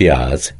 प्याज